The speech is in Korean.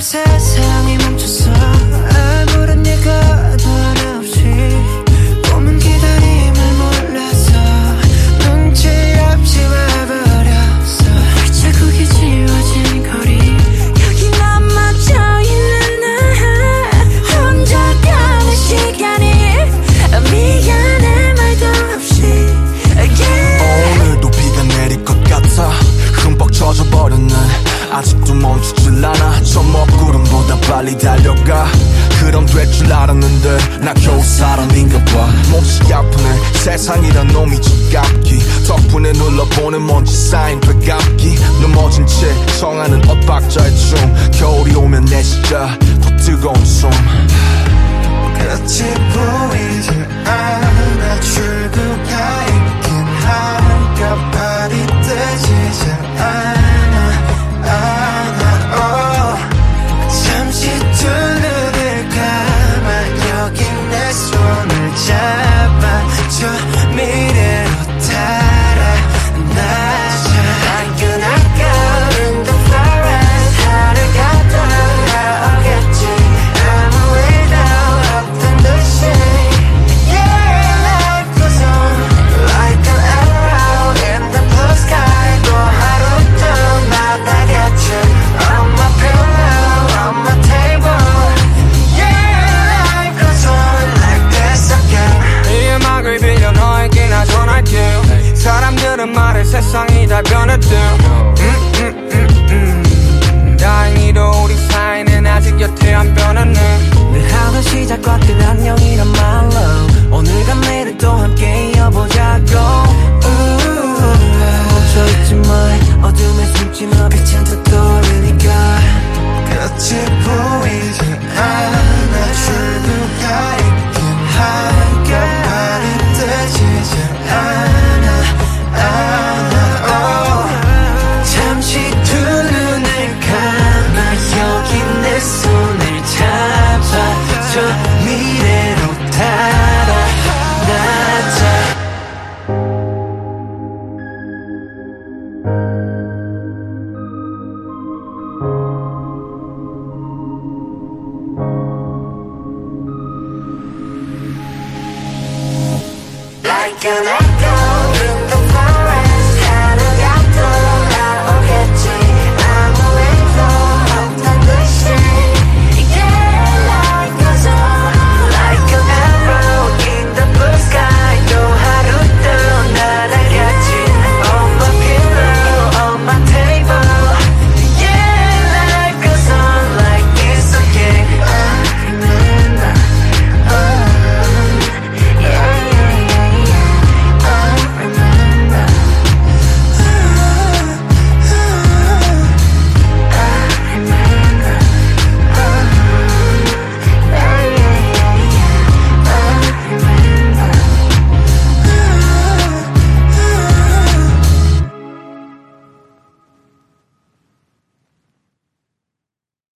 세상이 멈췄어. 빨리 달려가. 그럼 될 줄 알았는데 나 겨우 사람인가 봐 몹시 아프네. 세상이란 놈이 지갑기. 덕분에 눌러보는 먼지 쌓인 배갑기. 넘어진 채 청하는 엇박자의 춤 끊임없이 잔뜩 떠오르니까 끝이 보이지 않아. 출구가 있긴 하게 말이 되지 않아. 않아 oh. 잠시 두 눈을 감아 여기 내 손을 잡아. 저 미래로 따라 나자. can